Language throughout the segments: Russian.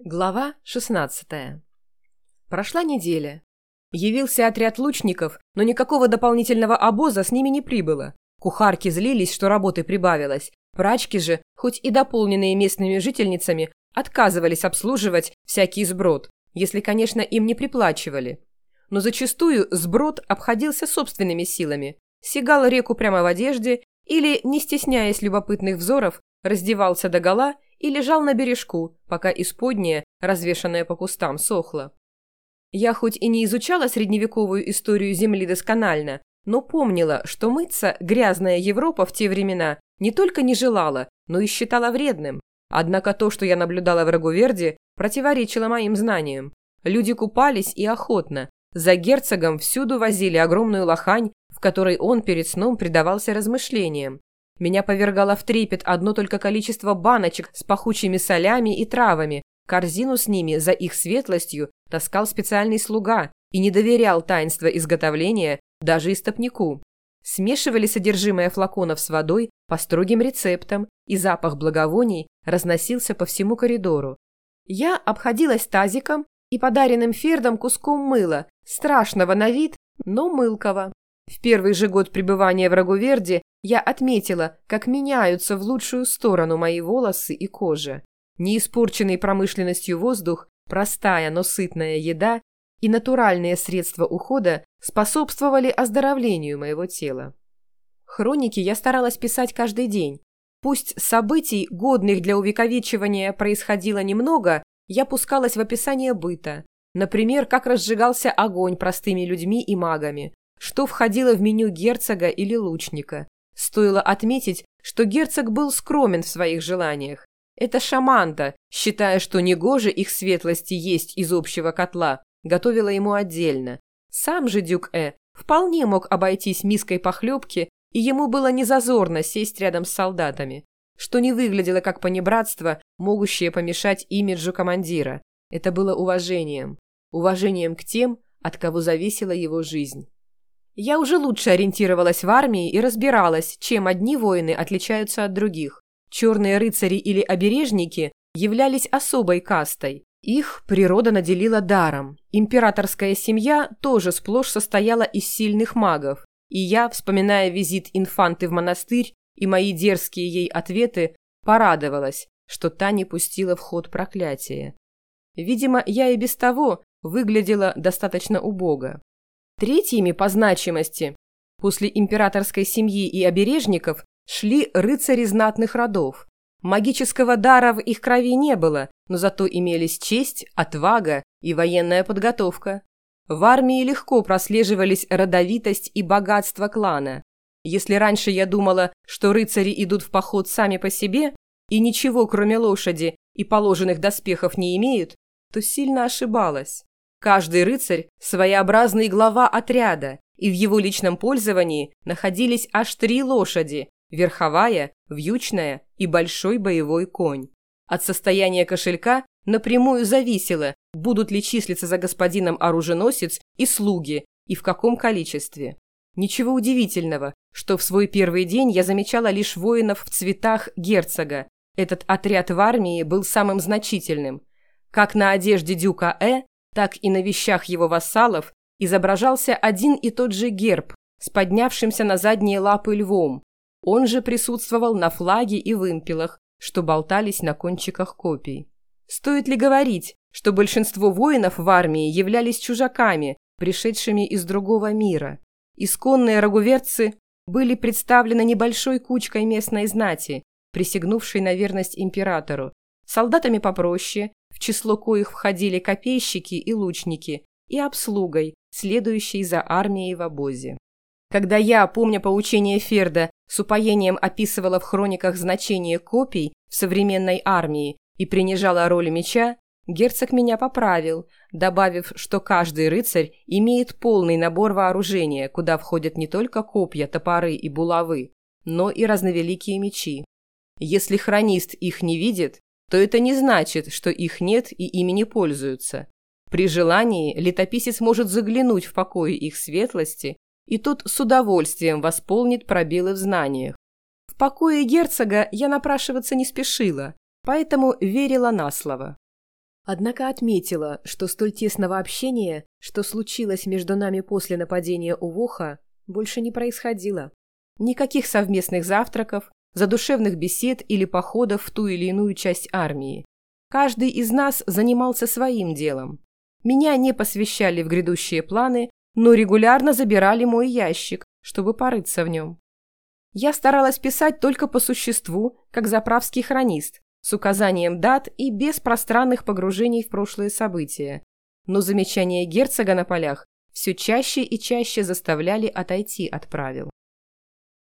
Глава 16 Прошла неделя. Явился отряд лучников, но никакого дополнительного обоза с ними не прибыло. Кухарки злились, что работы прибавилось. Прачки же, хоть и дополненные местными жительницами, отказывались обслуживать всякий сброд, если, конечно, им не приплачивали. Но зачастую сброд обходился собственными силами, сигал реку прямо в одежде или, не стесняясь любопытных взоров, раздевался догола и лежал на бережку, пока исподнее, развешанное по кустам, сохло. Я хоть и не изучала средневековую историю Земли досконально, но помнила, что мыться грязная Европа в те времена не только не желала, но и считала вредным. Однако то, что я наблюдала в Рагуверде, противоречило моим знаниям. Люди купались и охотно. За герцогом всюду возили огромную лохань, в которой он перед сном предавался размышлениям. Меня повергало в трепет одно только количество баночек с пахучими солями и травами. Корзину с ними за их светлостью таскал специальный слуга и не доверял таинства изготовления даже истопнику. Смешивали содержимое флаконов с водой по строгим рецептам, и запах благовоний разносился по всему коридору. Я обходилась тазиком и подаренным Фердом куском мыла, страшного на вид, но мылкого. В первый же год пребывания в Рагуверде я отметила, как меняются в лучшую сторону мои волосы и кожа. Неиспорченный промышленностью воздух, простая, но сытная еда и натуральные средства ухода способствовали оздоровлению моего тела. Хроники я старалась писать каждый день. Пусть событий, годных для увековечивания, происходило немного, я пускалась в описание быта. Например, как разжигался огонь простыми людьми и магами, что входило в меню герцога или лучника. Стоило отметить, что герцог был скромен в своих желаниях. Это шаманта, считая, что негоже их светлости есть из общего котла, готовила ему отдельно. Сам же Дюк-Э вполне мог обойтись миской похлебки, и ему было незазорно сесть рядом с солдатами, что не выглядело как понебратство, могущее помешать имиджу командира. Это было уважением. Уважением к тем, от кого зависела его жизнь. Я уже лучше ориентировалась в армии и разбиралась, чем одни воины отличаются от других. Черные рыцари или обережники являлись особой кастой. Их природа наделила даром. Императорская семья тоже сплошь состояла из сильных магов. И я, вспоминая визит инфанты в монастырь и мои дерзкие ей ответы, порадовалась, что та не пустила в ход проклятие. Видимо, я и без того выглядела достаточно убого. Третьими по значимости после императорской семьи и обережников шли рыцари знатных родов. Магического дара в их крови не было, но зато имелись честь, отвага и военная подготовка. В армии легко прослеживались родовитость и богатство клана. Если раньше я думала, что рыцари идут в поход сами по себе и ничего, кроме лошади и положенных доспехов не имеют, то сильно ошибалась. Каждый рыцарь – своеобразный глава отряда, и в его личном пользовании находились аж три лошади – верховая, вьючная и большой боевой конь. От состояния кошелька напрямую зависело, будут ли числиться за господином оруженосец и слуги, и в каком количестве. Ничего удивительного, что в свой первый день я замечала лишь воинов в цветах герцога. Этот отряд в армии был самым значительным. Как на одежде дюка Э, так и на вещах его вассалов изображался один и тот же герб с поднявшимся на задние лапы львом. Он же присутствовал на флаге и вымпелах, что болтались на кончиках копий. Стоит ли говорить, что большинство воинов в армии являлись чужаками, пришедшими из другого мира? Исконные рагуверцы были представлены небольшой кучкой местной знати, присягнувшей на верность императору, солдатами попроще, в число коих входили копейщики и лучники, и обслугой, следующей за армией в обозе. Когда я, помня поучение Ферда, с упоением описывала в хрониках значение копий в современной армии и принижала роль меча, герцог меня поправил, добавив, что каждый рыцарь имеет полный набор вооружения, куда входят не только копья, топоры и булавы, но и разновеликие мечи. Если хронист их не видит, то это не значит, что их нет и ими не пользуются. При желании летописец может заглянуть в покои их светлости, и тот с удовольствием восполнит пробелы в знаниях. В покое герцога я напрашиваться не спешила, поэтому верила на слово. Однако отметила, что столь тесного общения, что случилось между нами после нападения у Воха, больше не происходило. Никаких совместных завтраков, задушевных бесед или походов в ту или иную часть армии. Каждый из нас занимался своим делом. Меня не посвящали в грядущие планы, но регулярно забирали мой ящик, чтобы порыться в нем. Я старалась писать только по существу, как заправский хронист, с указанием дат и без пространных погружений в прошлые события. Но замечания герцога на полях все чаще и чаще заставляли отойти от правил.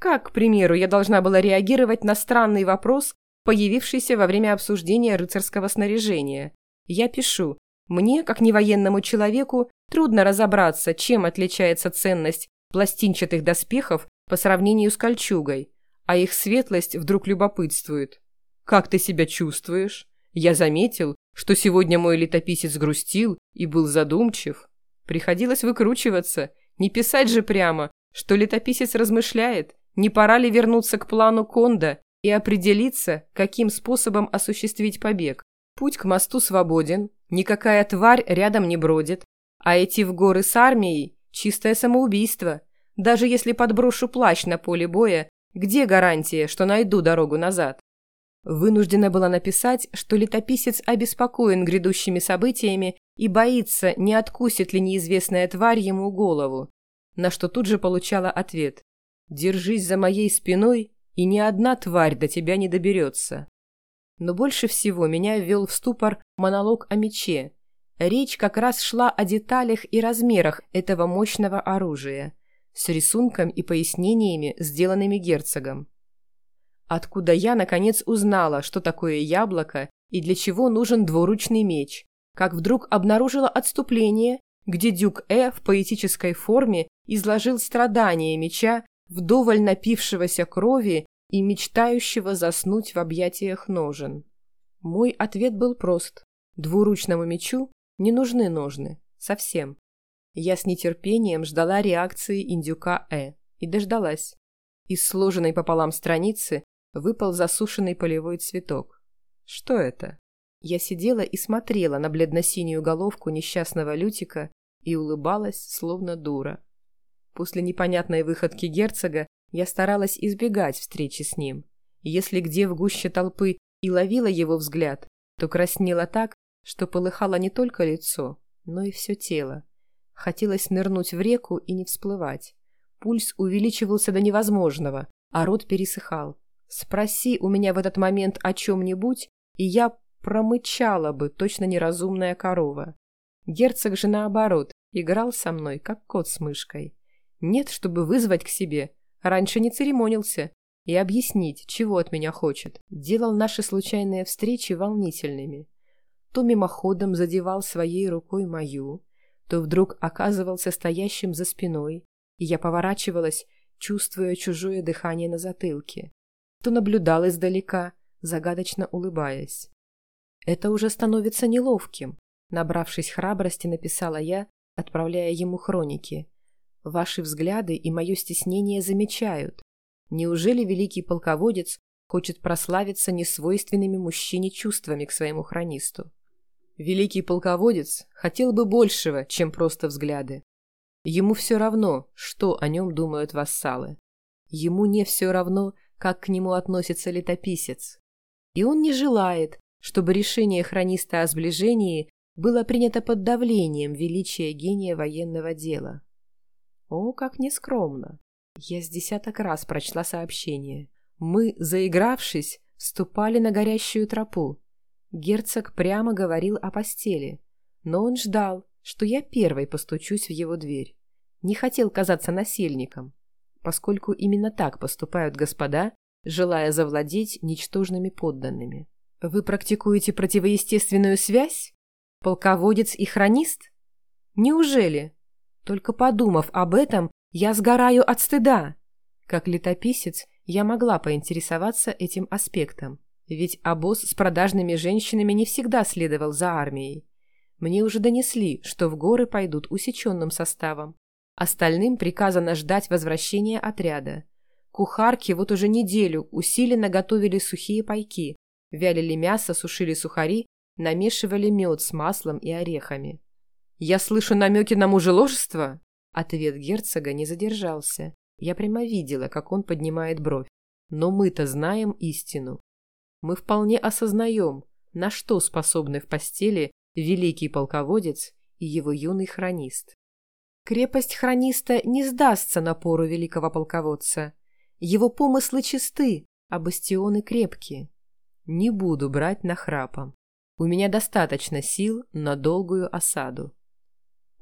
Как, к примеру, я должна была реагировать на странный вопрос, появившийся во время обсуждения рыцарского снаряжения? Я пишу, мне, как невоенному человеку, трудно разобраться, чем отличается ценность пластинчатых доспехов по сравнению с кольчугой, а их светлость вдруг любопытствует. «Как ты себя чувствуешь? Я заметил, что сегодня мой летописец грустил и был задумчив. Приходилось выкручиваться, не писать же прямо, что летописец размышляет, не пора ли вернуться к плану Конда и определиться, каким способом осуществить побег. Путь к мосту свободен, никакая тварь рядом не бродит, а идти в горы с армией – чистое самоубийство. Даже если подброшу плащ на поле боя, где гарантия, что найду дорогу назад? Вынуждена была написать, что летописец обеспокоен грядущими событиями и боится, не откусит ли неизвестная тварь ему голову, на что тут же получала ответ «Держись за моей спиной, и ни одна тварь до тебя не доберется». Но больше всего меня ввел в ступор монолог о мече. Речь как раз шла о деталях и размерах этого мощного оружия, с рисунком и пояснениями, сделанными герцогом откуда я, наконец, узнала, что такое яблоко и для чего нужен двуручный меч, как вдруг обнаружила отступление, где Дюк Э в поэтической форме изложил страдания меча, вдоволь напившегося крови и мечтающего заснуть в объятиях ножен. Мой ответ был прост. Двуручному мечу не нужны ножны. Совсем. Я с нетерпением ждала реакции индюка Э. И дождалась. Из сложенной пополам страницы выпал засушенный полевой цветок. Что это? Я сидела и смотрела на бледно-синюю головку несчастного Лютика и улыбалась, словно дура. После непонятной выходки герцога я старалась избегать встречи с ним. Если где в гуще толпы и ловила его взгляд, то краснела так, что полыхало не только лицо, но и все тело. Хотелось нырнуть в реку и не всплывать. Пульс увеличивался до невозможного, а рот пересыхал. Спроси у меня в этот момент о чем-нибудь, и я промычала бы, точно неразумная корова. Герцог же, наоборот, играл со мной, как кот с мышкой. Нет, чтобы вызвать к себе. Раньше не церемонился. И объяснить, чего от меня хочет. Делал наши случайные встречи волнительными. То мимоходом задевал своей рукой мою, то вдруг оказывался стоящим за спиной, и я поворачивалась, чувствуя чужое дыхание на затылке то наблюдал издалека, загадочно улыбаясь. «Это уже становится неловким», — набравшись храбрости, написала я, отправляя ему хроники. «Ваши взгляды и мое стеснение замечают. Неужели великий полководец хочет прославиться несвойственными мужчине чувствами к своему хронисту? Великий полководец хотел бы большего, чем просто взгляды. Ему все равно, что о нем думают вассалы. Ему не все равно, как к нему относится летописец. И он не желает, чтобы решение хрониста о сближении было принято под давлением величия гения военного дела. О, как нескромно! Я с десяток раз прочла сообщение. Мы, заигравшись, вступали на горящую тропу. Герцог прямо говорил о постели, но он ждал, что я первой постучусь в его дверь. Не хотел казаться насильником поскольку именно так поступают господа, желая завладеть ничтожными подданными. Вы практикуете противоестественную связь? Полководец и хронист? Неужели? Только подумав об этом, я сгораю от стыда. Как летописец, я могла поинтересоваться этим аспектом, ведь обоз с продажными женщинами не всегда следовал за армией. Мне уже донесли, что в горы пойдут усеченным составом, Остальным приказано ждать возвращения отряда. Кухарки вот уже неделю усиленно готовили сухие пайки, вялили мясо, сушили сухари, намешивали мед с маслом и орехами. «Я слышу намеки на мужеложество?» Ответ герцога не задержался. Я прямо видела, как он поднимает бровь. Но мы-то знаем истину. Мы вполне осознаем, на что способны в постели великий полководец и его юный хронист. Крепость хрониста не сдастся напору великого полководца. Его помыслы чисты, а бастионы крепкие. Не буду брать нахрапом. У меня достаточно сил на долгую осаду.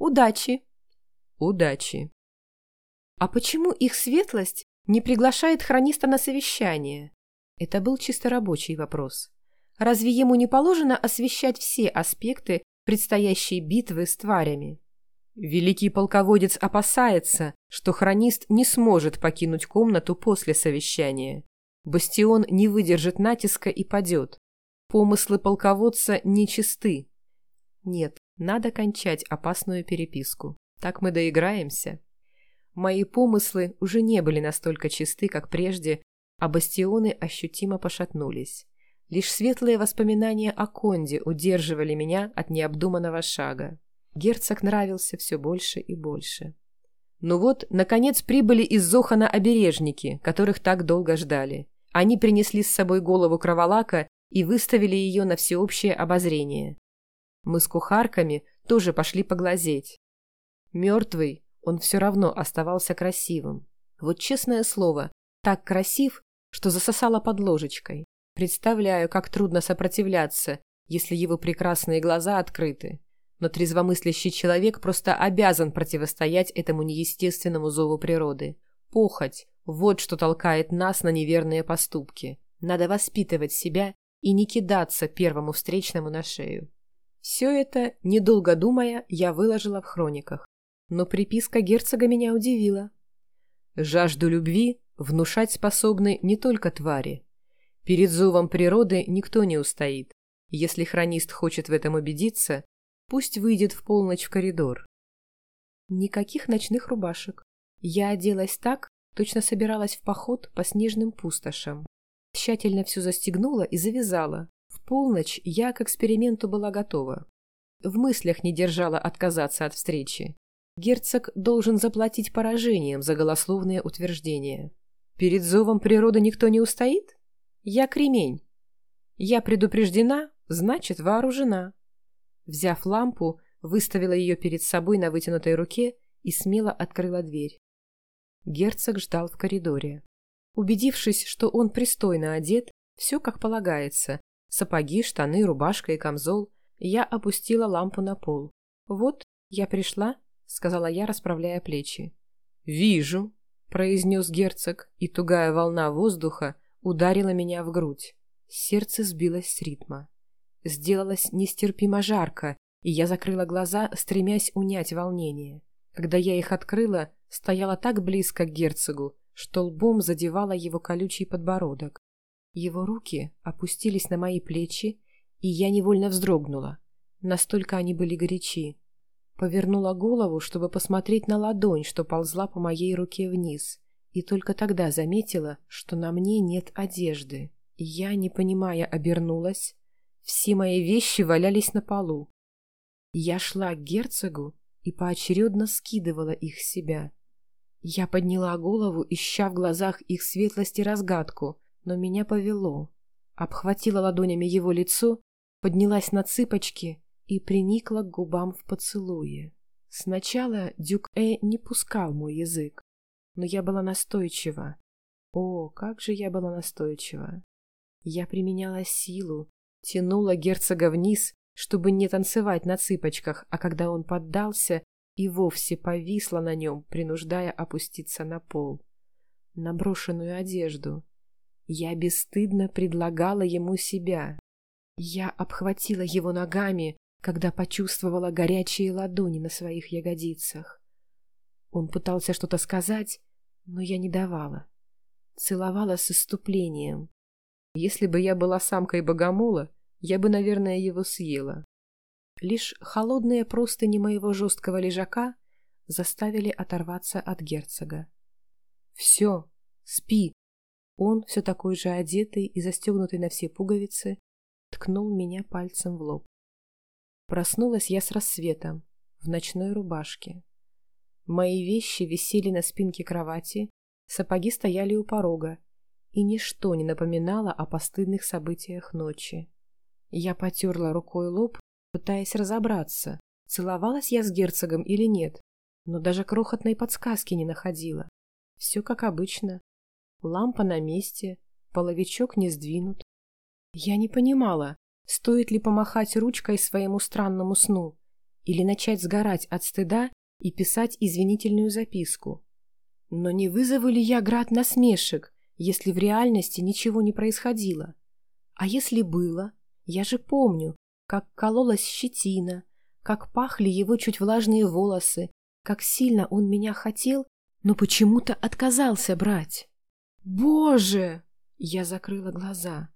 Удачи! Удачи! А почему их светлость не приглашает хрониста на совещание? Это был чисто рабочий вопрос. Разве ему не положено освещать все аспекты предстоящей битвы с тварями? Великий полководец опасается, что хронист не сможет покинуть комнату после совещания. Бастион не выдержит натиска и падет. Помыслы полководца нечисты. Нет, надо кончать опасную переписку. Так мы доиграемся. Мои помыслы уже не были настолько чисты, как прежде, а бастионы ощутимо пошатнулись. Лишь светлые воспоминания о Конде удерживали меня от необдуманного шага. Герцог нравился все больше и больше. Ну вот, наконец прибыли из Зохана обережники, которых так долго ждали. Они принесли с собой голову кроволака и выставили ее на всеобщее обозрение. Мы с кухарками тоже пошли поглазеть. Мертвый, он все равно оставался красивым. Вот честное слово, так красив, что засосало под ложечкой. Представляю, как трудно сопротивляться, если его прекрасные глаза открыты. Но трезвомыслящий человек просто обязан противостоять этому неестественному зову природы. Похоть – вот что толкает нас на неверные поступки. Надо воспитывать себя и не кидаться первому встречному на шею. Все это, недолго думая, я выложила в хрониках. Но приписка герцога меня удивила. Жажду любви внушать способны не только твари, Перед зовом природы никто не устоит. Если хронист хочет в этом убедиться, пусть выйдет в полночь в коридор. Никаких ночных рубашек. Я оделась так, точно собиралась в поход по снежным пустошам. Тщательно все застегнула и завязала. Полночь я к эксперименту была готова. В мыслях не держала отказаться от встречи. Герцог должен заплатить поражением за голословные утверждения. Перед зовом природы никто не устоит? Я кремень. Я предупреждена, значит вооружена. Взяв лампу, выставила ее перед собой на вытянутой руке и смело открыла дверь. Герцог ждал в коридоре. Убедившись, что он пристойно одет, все как полагается, сапоги, штаны, рубашка и камзол, я опустила лампу на пол. «Вот, я пришла», — сказала я, расправляя плечи. «Вижу», — произнес герцог, и тугая волна воздуха ударила меня в грудь. Сердце сбилось с ритма. Сделалось нестерпимо жарко, и я закрыла глаза, стремясь унять волнение. Когда я их открыла, стояла так близко к герцогу, что лбом задевала его колючий подбородок. Его руки опустились на мои плечи, и я невольно вздрогнула. Настолько они были горячи. Повернула голову, чтобы посмотреть на ладонь, что ползла по моей руке вниз и только тогда заметила, что на мне нет одежды. Я, не понимая, обернулась. Все мои вещи валялись на полу. Я шла к герцогу и поочередно скидывала их с себя. Я подняла голову, ища в глазах их светлости разгадку, но меня повело. Обхватила ладонями его лицо, поднялась на цыпочки и приникла к губам в поцелуе. Сначала Дюк Э не пускал мой язык, но я была настойчива. О, как же я была настойчива! Я применяла силу, тянула герцога вниз, чтобы не танцевать на цыпочках, а когда он поддался, и вовсе повисла на нем, принуждая опуститься на пол. На брошенную одежду. Я бесстыдно предлагала ему себя. Я обхватила его ногами, когда почувствовала горячие ладони на своих ягодицах. Он пытался что-то сказать, но я не давала. Целовала с иступлением. Если бы я была самкой богомола, я бы, наверное, его съела. Лишь холодные простыни моего жесткого лежака заставили оторваться от герцога. «Все, спи!» Он, все такой же одетый и застегнутый на все пуговицы, ткнул меня пальцем в лоб. Проснулась я с рассветом, в ночной рубашке. Мои вещи висели на спинке кровати, сапоги стояли у порога, и ничто не напоминало о постыдных событиях ночи. Я потерла рукой лоб, пытаясь разобраться, целовалась я с герцогом или нет, но даже крохотной подсказки не находила. Все как обычно. Лампа на месте, половичок не сдвинут. Я не понимала, стоит ли помахать ручкой своему странному сну или начать сгорать от стыда и писать извинительную записку. Но не вызову ли я град насмешек, если в реальности ничего не происходило? А если было? Я же помню, как кололась щетина, как пахли его чуть влажные волосы, как сильно он меня хотел, но почему-то отказался брать. Боже! Я закрыла глаза.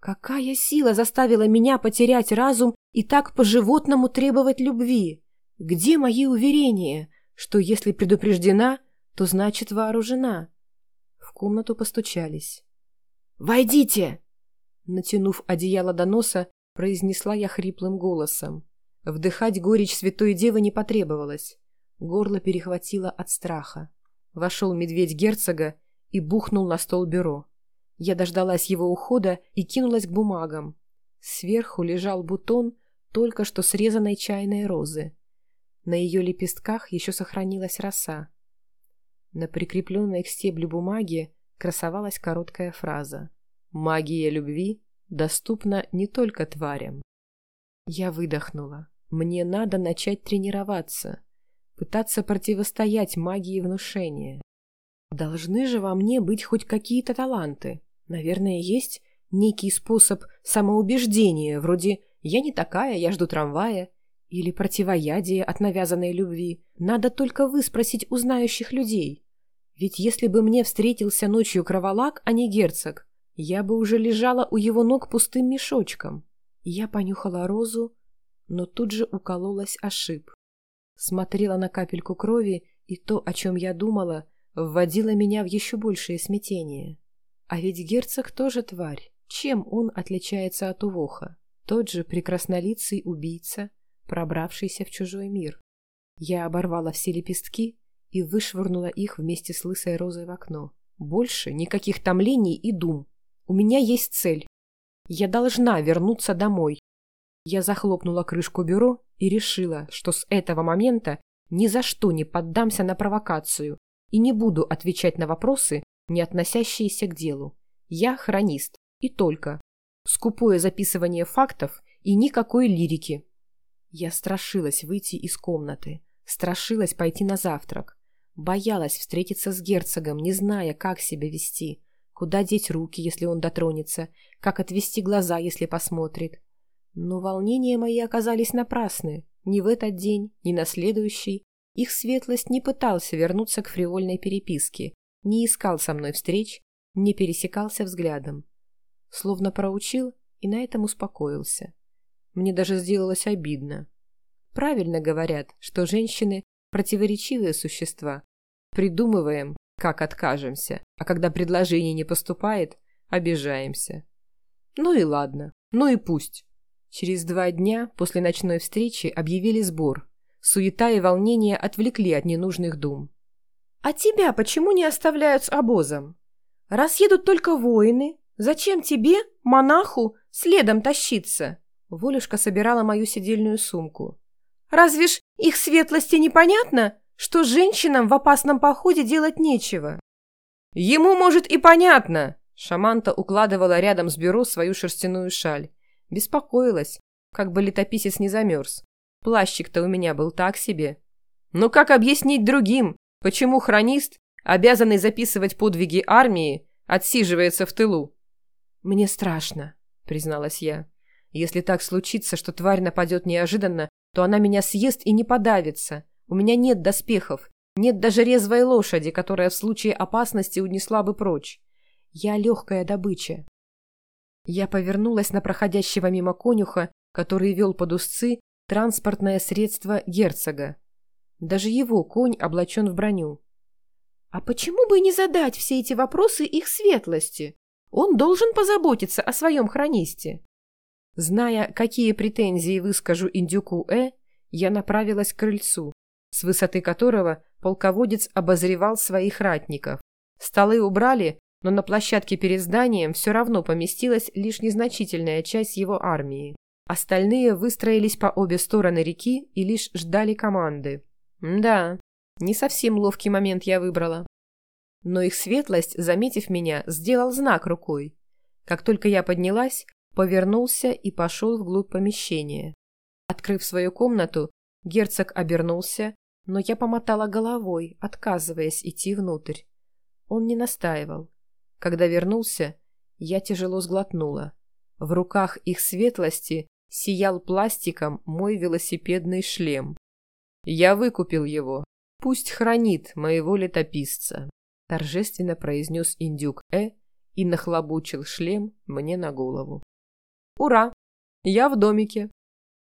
Какая сила заставила меня потерять разум и так по-животному требовать любви? Где мои уверения, что если предупреждена, то значит вооружена? В комнату постучались. «Войдите!» Натянув одеяло до носа, произнесла я хриплым голосом. Вдыхать горечь святой девы не потребовалось. Горло перехватило от страха. Вошел медведь герцога и бухнул на стол бюро. Я дождалась его ухода и кинулась к бумагам. Сверху лежал бутон только что срезанной чайной розы. На ее лепестках еще сохранилась роса. На прикрепленной к стеблю бумаги красовалась короткая фраза «Магия любви доступна не только тварям». Я выдохнула. Мне надо начать тренироваться, пытаться противостоять магии внушения. Должны же во мне быть хоть какие-то таланты. Наверное, есть некий способ самоубеждения, вроде «я не такая, я жду трамвая» или противоядие от навязанной любви. Надо только выспросить у знающих людей. Ведь если бы мне встретился ночью кроволак, а не герцог, я бы уже лежала у его ног пустым мешочком. Я понюхала розу, но тут же укололась ошиб. Смотрела на капельку крови, и то, о чем я думала, вводило меня в еще большее смятение. А ведь герцог тоже тварь. Чем он отличается от Увоха? Тот же прекраснолицый убийца, пробравшийся в чужой мир. Я оборвала все лепестки и вышвырнула их вместе с лысой розой в окно. Больше никаких томлений и дум. У меня есть цель. Я должна вернуться домой. Я захлопнула крышку бюро и решила, что с этого момента ни за что не поддамся на провокацию и не буду отвечать на вопросы, не относящиеся к делу. Я хронист. И только. Скупое записывание фактов и никакой лирики. Я страшилась выйти из комнаты. Страшилась пойти на завтрак. Боялась встретиться с герцогом, не зная, как себя вести. Куда деть руки, если он дотронется. Как отвести глаза, если посмотрит. Но волнения мои оказались напрасны. Ни в этот день, ни на следующий. Их светлость не пытался вернуться к фривольной переписке, не искал со мной встреч, не пересекался взглядом. Словно проучил и на этом успокоился. Мне даже сделалось обидно. Правильно говорят, что женщины – противоречивые существа. Придумываем, как откажемся, а когда предложение не поступает, обижаемся. Ну и ладно, ну и пусть. Через два дня после ночной встречи объявили сбор. Суета и волнение отвлекли от ненужных дум. «А тебя почему не оставляют с обозом? Раз едут только воины, зачем тебе, монаху, следом тащиться?» Волюшка собирала мою сидельную сумку. «Разве ж их светлости непонятно, что женщинам в опасном походе делать нечего?» «Ему, может, и понятно!» Шаманта укладывала рядом с бюро свою шерстяную шаль. Беспокоилась, как бы летописец не замерз. Плащик-то у меня был так себе. Но как объяснить другим, Почему хронист, обязанный записывать подвиги армии, отсиживается в тылу? «Мне страшно», — призналась я. «Если так случится, что тварь нападет неожиданно, то она меня съест и не подавится. У меня нет доспехов, нет даже резвой лошади, которая в случае опасности унесла бы прочь. Я легкая добыча». Я повернулась на проходящего мимо конюха, который вел под узцы транспортное средство герцога. Даже его конь облачен в броню. А почему бы не задать все эти вопросы их светлости? Он должен позаботиться о своем хронисте. Зная, какие претензии выскажу индюку Э, я направилась к крыльцу, с высоты которого полководец обозревал своих ратников. Столы убрали, но на площадке перед зданием все равно поместилась лишь незначительная часть его армии. Остальные выстроились по обе стороны реки и лишь ждали команды. Да, не совсем ловкий момент я выбрала. Но их светлость, заметив меня, сделал знак рукой. Как только я поднялась, повернулся и пошел вглубь помещения. Открыв свою комнату, герцог обернулся, но я помотала головой, отказываясь идти внутрь. Он не настаивал. Когда вернулся, я тяжело сглотнула. В руках их светлости сиял пластиком мой велосипедный шлем. Я выкупил его. Пусть хранит моего летописца, торжественно произнес индюк Э и нахлобучил шлем мне на голову. Ура! Я в домике.